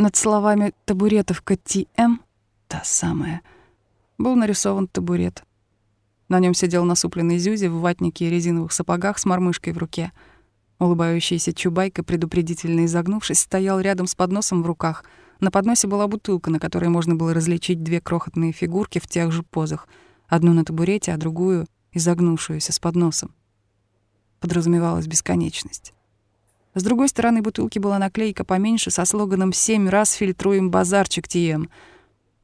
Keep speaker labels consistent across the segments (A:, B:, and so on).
A: Над словами «табуретовка ТМ» — та самая — был нарисован табурет. На нем сидел насупленный Зюзи в ватнике и резиновых сапогах с мормышкой в руке. Улыбающийся Чубайка, предупредительно изогнувшись, стоял рядом с подносом в руках. На подносе была бутылка, на которой можно было различить две крохотные фигурки в тех же позах. Одну на табурете, а другую — изогнувшуюся с подносом. Подразумевалась бесконечность. С другой стороны бутылки была наклейка поменьше со слоганом «Семь раз фильтруем базарчик ТМ»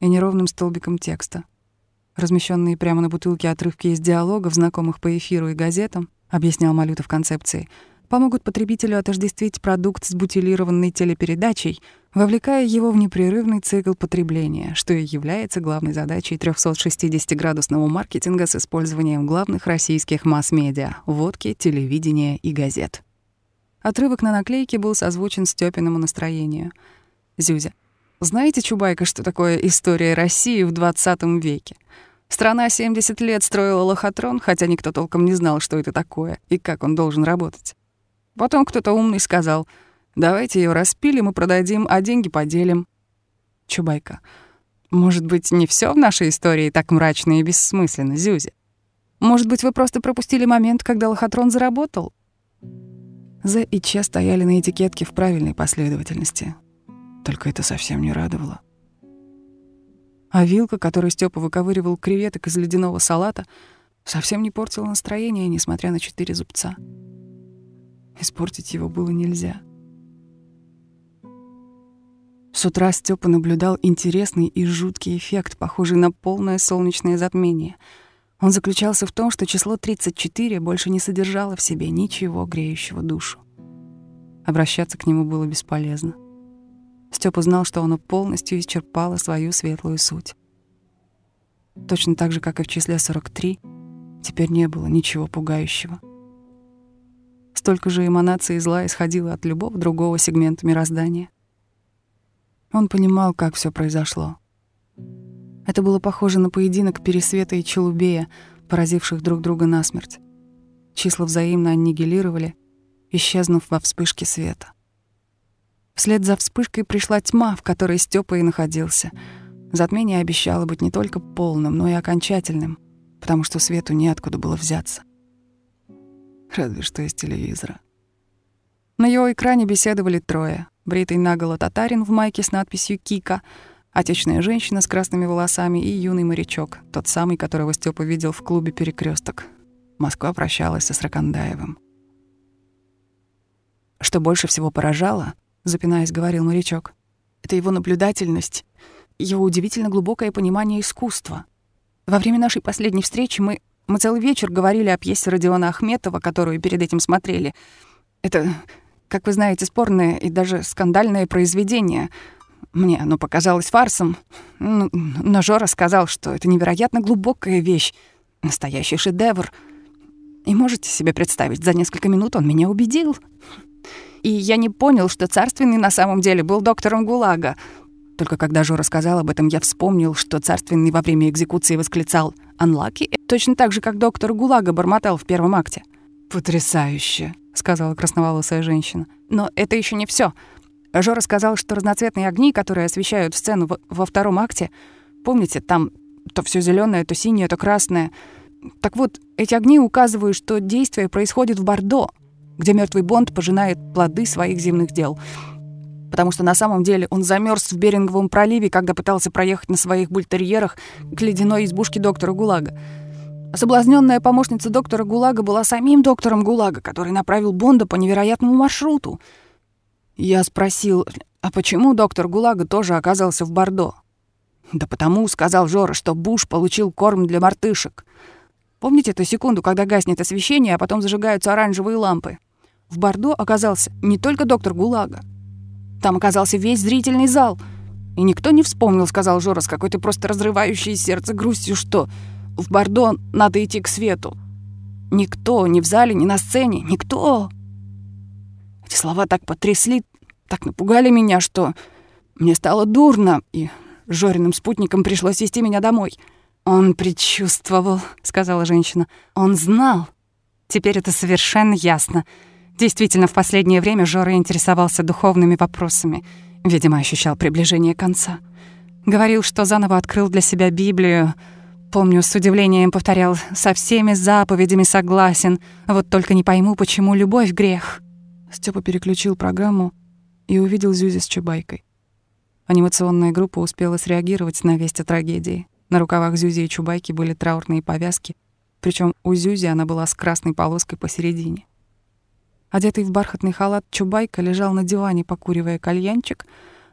A: и неровным столбиком текста. Размещенные прямо на бутылке отрывки из диалогов, знакомых по эфиру и газетам, объяснял Малюта в концепции, помогут потребителю отождествить продукт с бутилированной телепередачей, вовлекая его в непрерывный цикл потребления, что и является главной задачей 360-градусного маркетинга с использованием главных российских масс-медиа — водки, телевидения и газет. Отрывок на наклейке был созвучен Стёпиному настроению. Зюзя. Знаете, Чубайка, что такое история России в 20 веке? Страна 70 лет строила лохотрон, хотя никто толком не знал, что это такое и как он должен работать. Потом кто-то умный сказал, давайте ее распилим и продадим, а деньги поделим. Чубайка. Может быть, не все в нашей истории так мрачно и бессмысленно, Зюзя? Может быть, вы просто пропустили момент, когда лохотрон заработал? З и Ч стояли на этикетке в правильной последовательности. Только это совсем не радовало. А вилка, которой Степа выковыривал креветок из ледяного салата, совсем не портила настроение, несмотря на четыре зубца. Испортить его было нельзя. С утра Степа наблюдал интересный и жуткий эффект, похожий на полное солнечное затмение — он заключался в том, что число 34 больше не содержало в себе ничего греющего душу. Обращаться к нему было бесполезно. Степа знал, что оно полностью исчерпало свою светлую суть. Точно так же, как и в числе 43, теперь не было ничего пугающего. Столько же эманаций зла исходило от любого другого сегмента мироздания. Он понимал, как все произошло. Это было похоже на поединок Пересвета и Челубея, поразивших друг друга насмерть. Числа взаимно аннигилировали, исчезнув во вспышке света. Вслед за вспышкой пришла тьма, в которой Степа и находился. Затмение обещало быть не только полным, но и окончательным, потому что свету неоткуда было взяться. Разве что из телевизора. На его экране беседовали трое. Бритый наголо татарин в майке с надписью «Кика», Отечная женщина с красными волосами и юный морячок, тот самый, которого Степа видел в клубе «Перекресток». Москва прощалась со Сракандаевым. Что больше всего поражало, запинаясь, говорил морячок, это его наблюдательность, его удивительно глубокое понимание искусства. Во время нашей последней встречи мы, мы целый вечер говорили о пьесе Родиона Ахметова, которую перед этим смотрели. Это, как вы знаете, спорное и даже скандальное произведение — мне оно показалось фарсом, ну, но Жора сказал, что это невероятно глубокая вещь, настоящий шедевр. И можете себе представить, за несколько минут он меня убедил. И я не понял, что Царственный на самом деле был доктором ГУЛАГа. Только когда Жора сказал об этом, я вспомнил, что Царственный во время экзекуции восклицал «Анлаки», точно так же, как доктор ГУЛАГа бормотал в первом акте. «Потрясающе», — сказала красноволосая женщина. «Но это еще не все. Жора сказал, что разноцветные огни, которые освещают сцену во, втором акте, помните, там то все зеленое, то синее, то красное. Так вот, эти огни указывают, что действие происходит в Бордо, где мертвый Бонд пожинает плоды своих земных дел. Потому что на самом деле он замерз в Беринговом проливе, когда пытался проехать на своих бультерьерах к ледяной избушке доктора Гулага. Соблазненная помощница доктора Гулага была самим доктором Гулага, который направил Бонда по невероятному маршруту — я спросил, а почему доктор Гулага тоже оказался в Бордо? Да потому, сказал Жора, что Буш получил корм для мартышек. Помните эту секунду, когда гаснет освещение, а потом зажигаются оранжевые лампы? В Бордо оказался не только доктор Гулага. Там оказался весь зрительный зал. И никто не вспомнил, сказал Жора с какой-то просто разрывающей сердце грустью, что в Бордо надо идти к свету. Никто, ни в зале, ни на сцене, никто. Эти слова так потрясли, так напугали меня, что мне стало дурно, и Жориным спутникам пришлось вести меня домой. «Он предчувствовал», — сказала женщина. «Он знал. Теперь это совершенно ясно. Действительно, в последнее время Жора интересовался духовными вопросами. Видимо, ощущал приближение конца. Говорил, что заново открыл для себя Библию. Помню, с удивлением повторял «со всеми заповедями согласен, вот только не пойму, почему любовь — грех». Степа переключил программу и увидел Зюзи с Чубайкой. Анимационная группа успела среагировать на весть о трагедии. На рукавах Зюзи и Чубайки были траурные повязки, причем у Зюзи она была с красной полоской посередине. Одетый в бархатный халат Чубайка лежал на диване, покуривая кальянчик,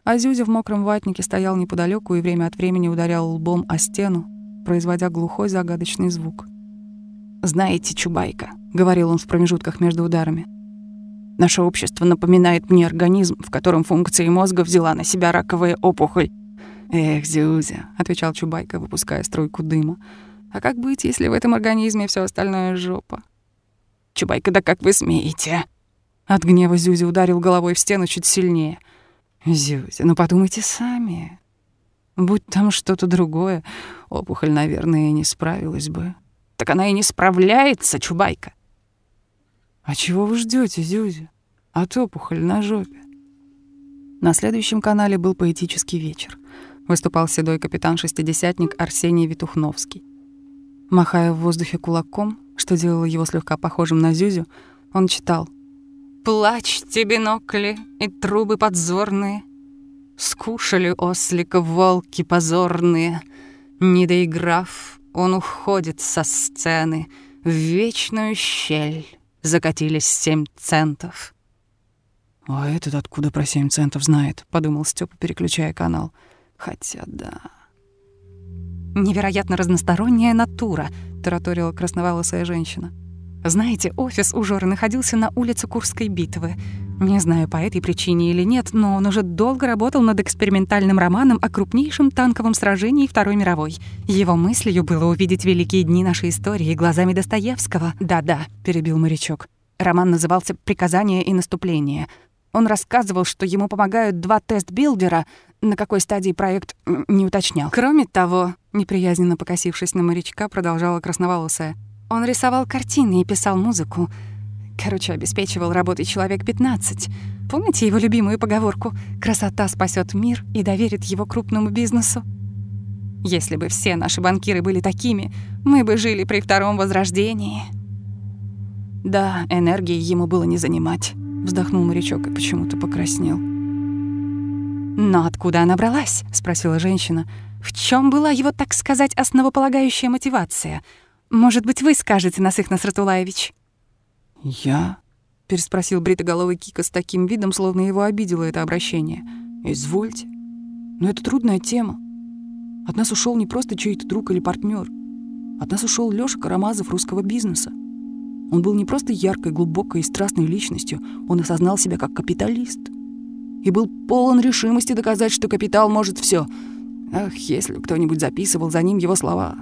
A: а Зюзя в мокром ватнике стоял неподалеку и время от времени ударял лбом о стену, производя глухой загадочный звук. «Знаете, Чубайка», — говорил он в промежутках между ударами, «наше общество напоминает мне организм, в котором функции мозга взяла на себя раковая опухоль». «Эх, Зюзя», — отвечал Чубайка, выпуская струйку дыма, «а как быть, если в этом организме все остальное жопа?» Чубайка, да как вы смеете?» От гнева Зюзя ударил головой в стену чуть сильнее. «Зюзя, ну подумайте сами. Будь там что-то другое, опухоль, наверное, не справилась бы». «Так она и не справляется, Чубайка». «А чего вы ждете, Зюзя? От опухоль на жопе». На следующем канале был поэтический вечер. Выступал седой капитан-шестидесятник Арсений Витухновский. Махая в воздухе кулаком, что делало его слегка похожим на Зюзю, он читал «Плачьте, бинокли и трубы подзорные, Скушали ослика волки позорные, Не доиграв, он уходит со сцены В вечную щель закатились семь центов». «А этот откуда про семь центов знает?» — подумал Степа, переключая канал. «Хотя да...»
B: «Невероятно разносторонняя натура», — тараторила красноволосая женщина. «Знаете, офис у Жоры находился на улице Курской битвы. Не знаю, по этой причине или нет, но он уже долго работал над экспериментальным романом о крупнейшем танковом сражении Второй мировой. Его мыслью было увидеть великие дни нашей истории глазами Достоевского. «Да-да», — перебил морячок. Роман назывался «Приказание и наступление». Он рассказывал, что ему помогают два текст-билдера, на какой стадии проект не уточнял. Кроме того, неприязненно покосившись на морячка, продолжала красноволосая. Он рисовал картины и писал музыку. Короче, обеспечивал работой человек 15. Помните его любимую поговорку «Красота спасет мир и доверит его крупному бизнесу»? Если бы все наши банкиры были такими, мы бы жили при втором возрождении. Да, энергии ему было не занимать. Вздохнул морячок и почему-то покраснел. «Но откуда она бралась?» — спросила женщина. «В чем была его, так сказать, основополагающая мотивация? Может быть, вы скажете, Насых Насратулаевич?»
A: «Я?» — переспросил бритоголовый Кика с таким видом, словно его обидело это обращение. «Извольте. Но это трудная тема. От нас ушел не просто чей-то друг или партнер. От нас ушел Лёша Карамазов русского бизнеса. Он был не просто яркой, глубокой и страстной личностью, он осознал себя как капиталист. И был полон решимости доказать, что капитал может все. Ах, если кто-нибудь записывал за ним его слова.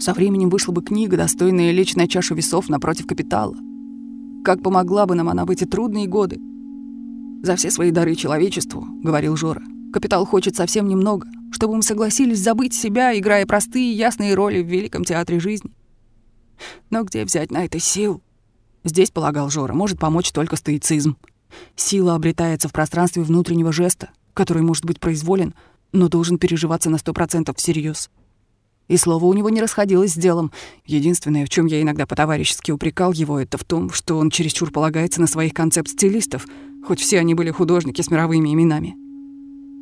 A: Со временем вышла бы книга, достойная лечь на чашу весов напротив капитала. Как помогла бы нам она в эти трудные годы. «За все свои дары человечеству», — говорил Жора. «Капитал хочет совсем немного, чтобы мы согласились забыть себя, играя простые ясные роли в великом театре жизни. Но где взять на это сил? Здесь, полагал Жора, может помочь только стоицизм. Сила обретается в пространстве внутреннего жеста, который может быть произволен, но должен переживаться на сто процентов всерьез. И слово у него не расходилось с делом. Единственное, в чем я иногда по-товарищески упрекал его, это в том, что он чересчур полагается на своих концепт-стилистов, хоть все они были художники с мировыми именами.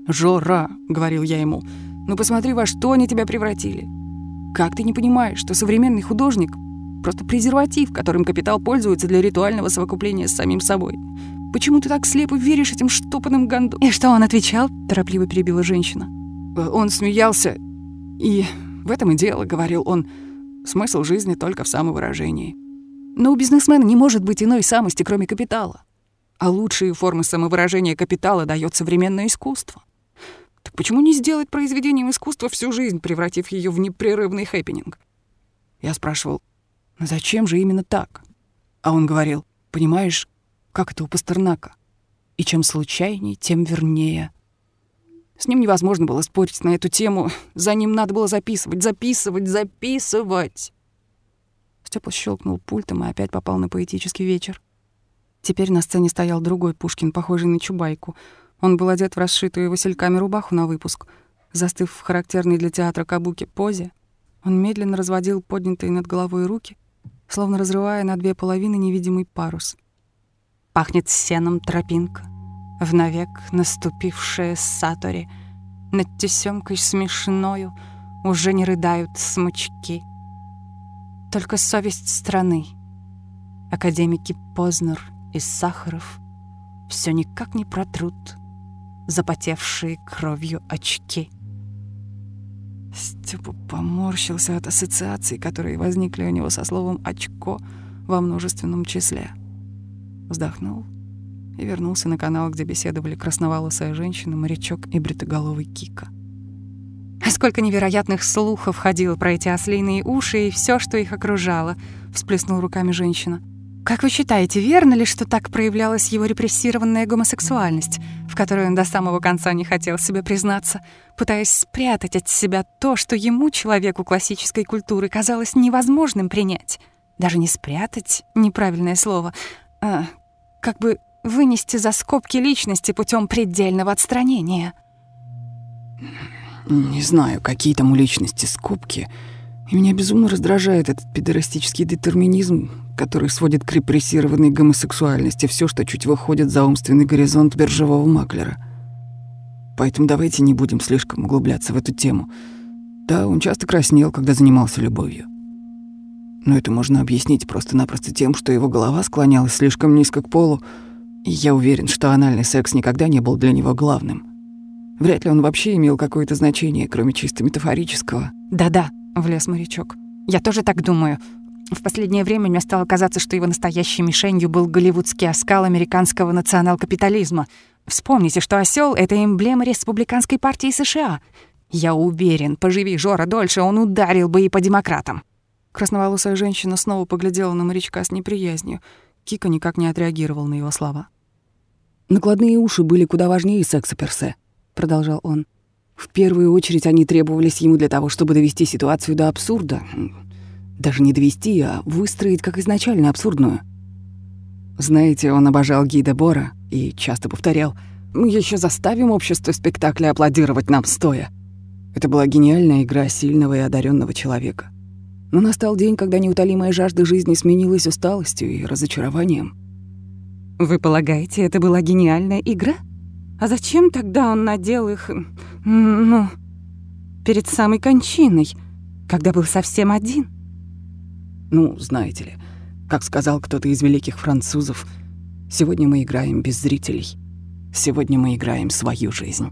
A: «Жора», — говорил я ему, — «ну посмотри, во что они тебя превратили. Как ты не понимаешь, что современный художник — просто презерватив, которым капитал пользуется для ритуального совокупления с самим собой? Почему ты так слепо веришь этим штопанным ганду?»
B: «И что он отвечал?» — торопливо перебила женщина.
A: Э, он смеялся, и в этом и дело, — говорил он, — смысл жизни только в самовыражении. Но у бизнесмена не может быть иной самости, кроме капитала. А лучшие формы самовыражения капитала дает современное искусство. Так почему не сделать произведением искусства всю жизнь, превратив ее в непрерывный хэппенинг? Я спрашивал, ну зачем же именно так? А он говорил, понимаешь, как это у Пастернака. И чем случайней, тем вернее. С ним невозможно было спорить на эту тему. За ним надо было записывать, записывать, записывать. Степа щелкнул пультом и опять попал на поэтический вечер. Теперь на сцене стоял другой Пушкин, похожий на Чубайку —
B: Он был одет в расшитую васильками рубаху на выпуск. Застыв в характерной для театра кабуки позе, он медленно разводил поднятые над головой руки, словно разрывая на две половины невидимый парус. Пахнет сеном тропинка, в навек наступившая сатори, над тесемкой смешною уже не рыдают смычки. Только совесть страны, академики Познер и Сахаров все никак не протрут запотевшие кровью очки.
A: Степа поморщился от ассоциаций, которые возникли у него со словом «очко» во множественном числе. Вздохнул и вернулся на канал, где беседовали красноволосая женщина, морячок и бритоголовый Кика.
B: Сколько невероятных слухов ходило про эти ослиные уши и все, что их окружало, всплеснул руками женщина. Как вы считаете, верно ли, что так проявлялась его репрессированная гомосексуальность, в которой он до самого конца не хотел себе признаться, пытаясь спрятать от себя то, что ему, человеку классической культуры, казалось невозможным принять? Даже не спрятать — неправильное слово, а как бы вынести за скобки личности путем предельного отстранения.
A: Не знаю, какие там у личности скобки — и меня безумно раздражает этот педерастический детерминизм, который сводит к репрессированной гомосексуальности все, что чуть выходит за умственный горизонт биржевого маклера. Поэтому давайте не будем слишком углубляться в эту тему. Да, он часто краснел, когда занимался любовью. Но это можно объяснить просто-напросто тем, что его голова склонялась слишком низко к полу, и я уверен, что анальный секс никогда не был для него главным. Вряд ли он вообще имел какое-то значение, кроме чисто метафорического.
B: Да-да, влез морячок. «Я тоже так думаю. В последнее время мне стало казаться, что его настоящей мишенью был голливудский оскал американского национал-капитализма. Вспомните, что осел это эмблема республиканской партии США. Я уверен, поживи Жора дольше, он ударил бы и по демократам».
A: Красноволосая женщина снова поглядела на морячка с неприязнью. Кика никак не отреагировал на его слова. «Накладные уши были куда важнее секса персе», — продолжал он. В первую очередь они требовались ему для того, чтобы довести ситуацию до абсурда. Даже не довести, а выстроить как изначально абсурдную. Знаете, он обожал Гида Бора и часто повторял «Мы еще заставим общество спектакля аплодировать нам стоя». Это была гениальная игра сильного и одаренного человека. Но настал день, когда неутолимая жажда жизни сменилась усталостью и разочарованием.
B: «Вы полагаете, это была гениальная игра?» А зачем тогда он надел их, ну, перед самой кончиной, когда был совсем один?
A: Ну, знаете ли, как сказал кто-то из великих французов, сегодня мы играем без зрителей. Сегодня мы играем свою жизнь.